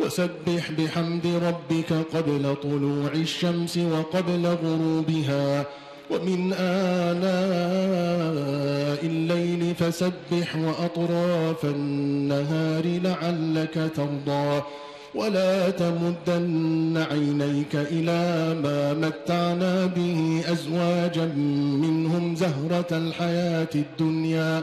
وسبح بحمد ربك قبل طلوع الشمس وقبل غروبها. ومن آلاء الليل فسبح وأطراف النهار لعلك ترضى. ولا تمدن عينيك إلى ما متعنا به أزواجا منهم زهرة الحياة الدنيا.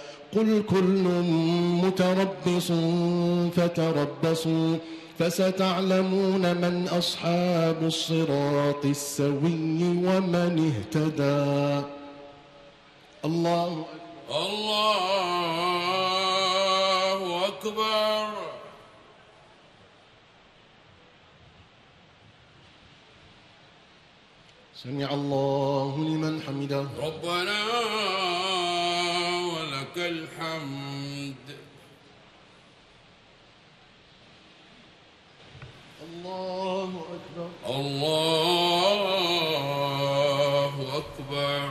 قل كل متربص فتربصوا فستعلمون من أصحاب الصراط السوي ومن اهتدى. الله أكبر الله أكبر. سمع الله لمن حمده. ربنا ولك الحمد. الله أكبر. الله أكبر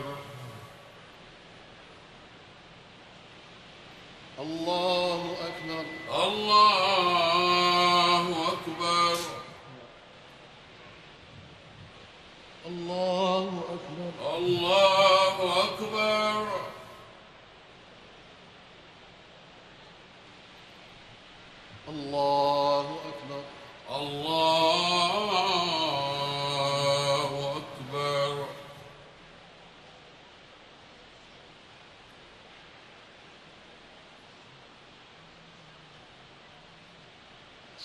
الله أكبر الله أكبر الله أكبر الله أكبر الله أكبر الله أكبر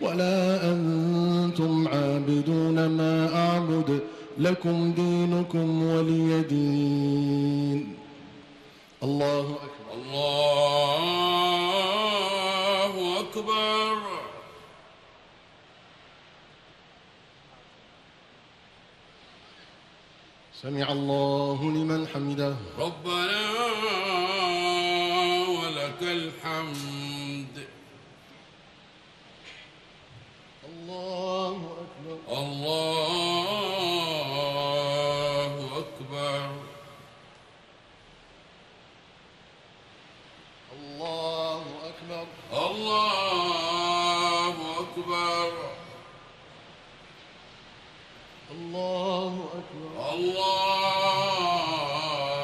ولا أنتم عابدون ما أعبد لكم دينكم ولي دين. الله أكبر. الله أكبر. سمع الله لمن حمده. ربنا ولك الحمد. الله أكبر. الله أكبر الله أكبر الله أكبر الله أكبر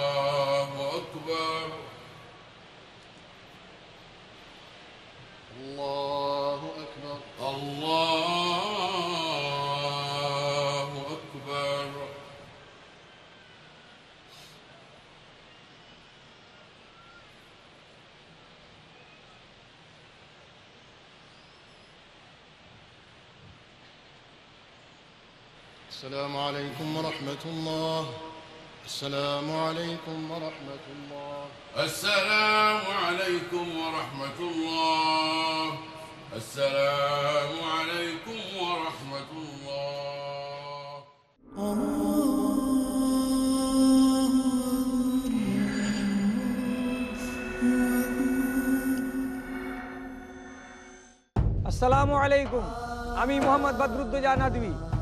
الله أكبر الله أكبر الله أكبر السلام عليكم ورحمة الله السلام عليكم ورحمة الله السلام عليكم ورحمة الله السلام عليكم ورحمة الله আসসালামু আলাইকুম আমি মোহাম্মদ বদরুদ্দোজা নদী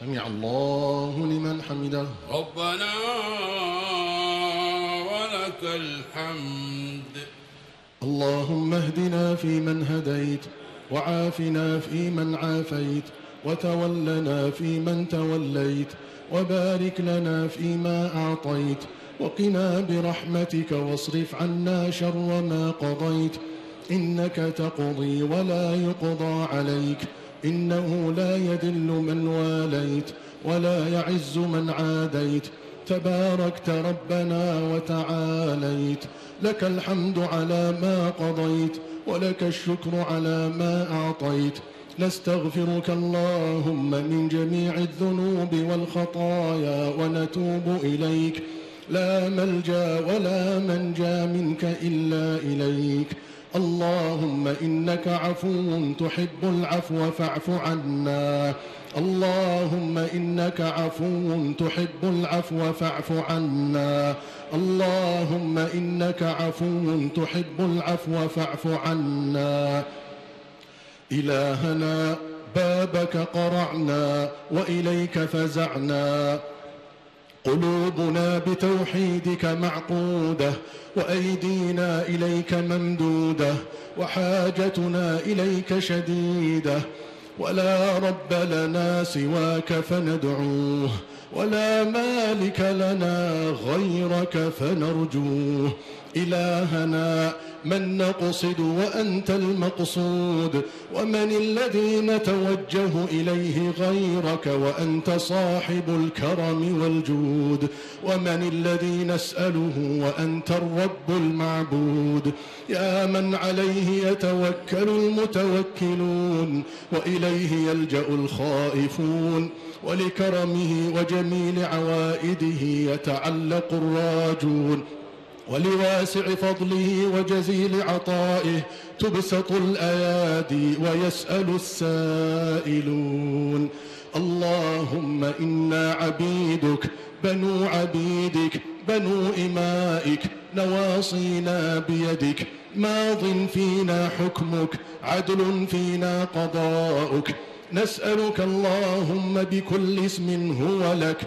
سمع الله لمن حمده. ربنا ولك الحمد. اللهم اهدنا فيمن هديت وعافنا فيمن عافيت وتولنا فيمن توليت وبارك لنا فيما أعطيت وقنا برحمتك واصرف عنا شر ما قضيت إنك تقضي ولا يقضى عليك إنه لا يذل من واليت ولا يعز من عاديت. تباركت ربنا وتعاليت. لك الحمد على ما قضيت ولك الشكر على ما أعطيت. نستغفرك اللهم من جميع الذنوب والخطايا ونتوب إليك. لا ملجأ ولا منجأ منك إلا إليك. اللهم إنك عفو تحب العفو فاعف عنا. اللهم إنك عفو تحب العفو فاعف عنا. اللهم إنك عفو تحب العفو فاعف عنا. إلهنا بابك قرعنا وإليك فزعنا. قلوبنا بتوحيدك معقودة وأيدينا إليك ممدودة وحاجتنا إليك شديدة. ولا رب لنا سواك فندعوه ولا مالك لنا غيرك فنرجوه. إلهنا من نقصد وأنت المقصود ومن الذي نتوجه إليه غيرك وأنت صاحب الكرم والجود ومن الذي نسأله وأنت الرب المعبود يا من عليه يتوكل المتوكلون وإليه يلجأ الخائفون ولكرمه وجميل عوائده يتعلق الراجون ولواسع فضله وجزيل عطائه تبسط الأيادي ويسأل السائلون. اللهم إنا عبيدك بنو عبيدك بنو إمائك نواصينا بيدك. ماض فينا حكمك عدل فينا قضاؤك. نسألك اللهم بكل اسم هو لك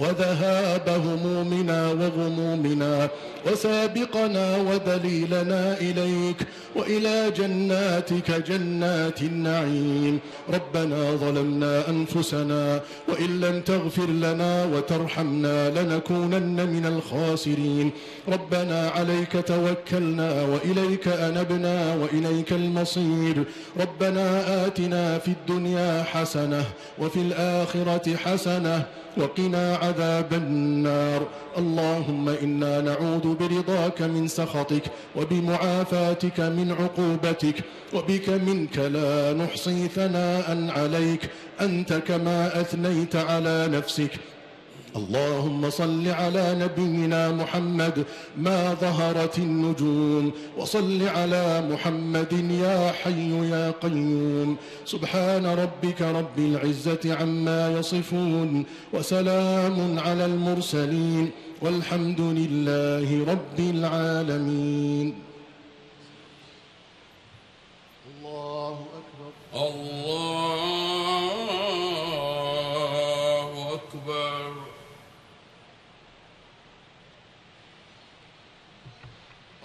وذهاب همومنا وغمومنا وسابقنا ودليلنا إليك وإلى جناتك جنات النعيم. ربنا ظلمنا أنفسنا وإن لم تغفر لنا وترحمنا لنكونن من الخاسرين. ربنا عليك توكلنا وإليك أنبنا وإليك المصير. ربنا آتنا في الدنيا حسنة وفي الآخرة حسنة وقنا عذاب النار. اللهم إنا نعوذ برضاك من سخطك وبمعافاتك من عقوبتك وبك منك لا نحصي ثناء عليك. أنت كما أثنيت على نفسك. اللهم صل على نبينا محمد ما ظهرت النجوم وصل على محمد يا حي يا قيوم. سبحان ربك رب العزة عما يصفون وسلام على المرسلين والحمد لله رب العالمين. الله أكبر. الله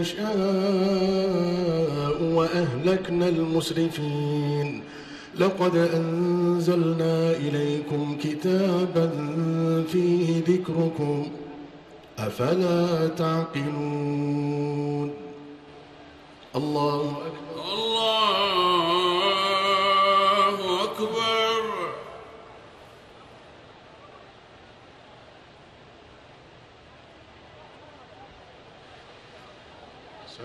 نشاء وأهلكنا المسرفين. لقد أنزلنا إليكم كتابا فيه ذكركم. أفلا تعقلون؟ الله أكبر.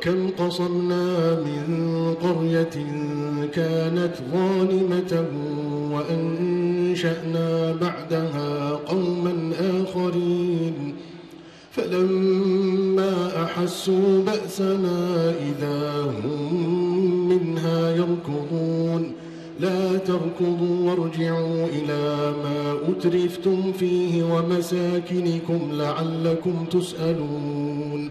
وكم قصمنا من قرية كانت ظالمة وأنشأنا بعدها قوما آخرين. فلما أحسوا بأسنا إذا هم منها يركضون. لا تركضوا وارجعوا إلى ما أترفتم فيه ومساكنكم لعلكم تسألون.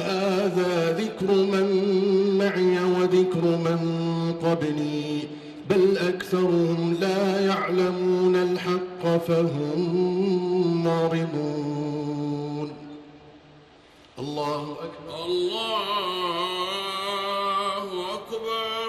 هذا ذكر من معي وذكر من قبلي. بل أكثرهم لا يعلمون الحق فهم معرضون. الله أكبر. الله أكبر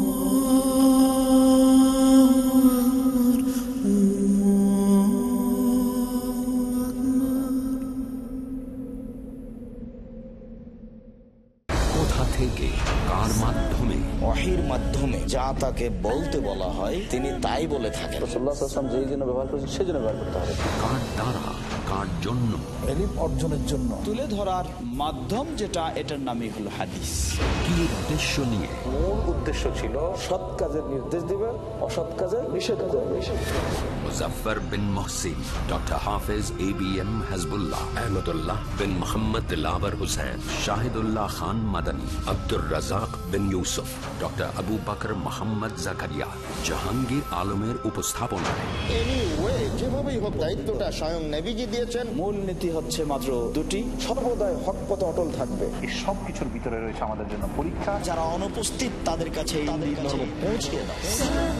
যা তাকে বলতে বলা হয় তিনি তাই বলে থাকেন। রসুল্লাহাম যেই জন্য ব্যবহার করছেন সেই জন্য ব্যবহার করতে হবে। কার দ্বারা কার জন্য? এলিম অর্জনের জন্য। তুলে ধরার মাধ্যম যেটা এটার নামই হলো হাদিস। কি উদ্দেশ্য নিয়ে? মূল উদ্দেশ্য ছিল সৎ কাজের নির্দেশ দিবে অসৎ কাজের নিষেধ করবে Muzaffar bin Mohsin doctor Hafez A B M Hasbullah Ahmadullah bin Mohammad Hussain Shahidullah Khan Madani Abdur Razzak bin Yusuf doctor Abu Bakr Mohammad Zakaria Jahangir আলমের উপস্থাপনায়। যেভাবেই হোক দায়িত্বটা স্বয়ং নেভিজি দিয়েছেন। মূল নীতি হচ্ছে মাত্র দুটি। সর্বদাই হক পথে অটল থাকবে। এই সব কিছুর ভিতরে রয়েছে আমাদের জন্য পরীক্ষা। যারা অনুপস্থিত তাদের কাছে পৌঁছে দাও।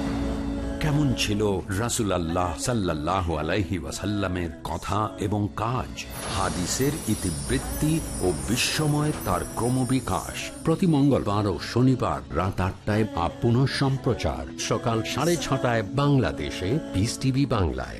কেমন ছিল রাসুল আল্লাহ সাল্লাহ আলাইহি ওয়াসাল্লামের কথা এবং কাজ? হাদিসের ইতিবৃত্তি ও বিশ্বময় তার ক্রমবিকাশ। প্রতি মঙ্গলবার ও শনিবার রাত আটটায় বা পুনঃ সম্প্রচার। সকাল সাড়ে ছটায় বাংলাদেশে পিস টিভি বাংলায়।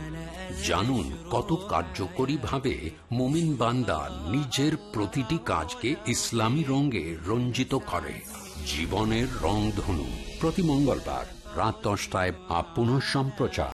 জানুন কত কার্যকরী ভাবে মোমিন বান্দা নিজের প্রতিটি কাজকে ইসলামী রঙে রঞ্জিত করে। জীবনের রং ধনু। প্রতি মঙ্গলবার রাত দশটায় আপ সম্প্রচার।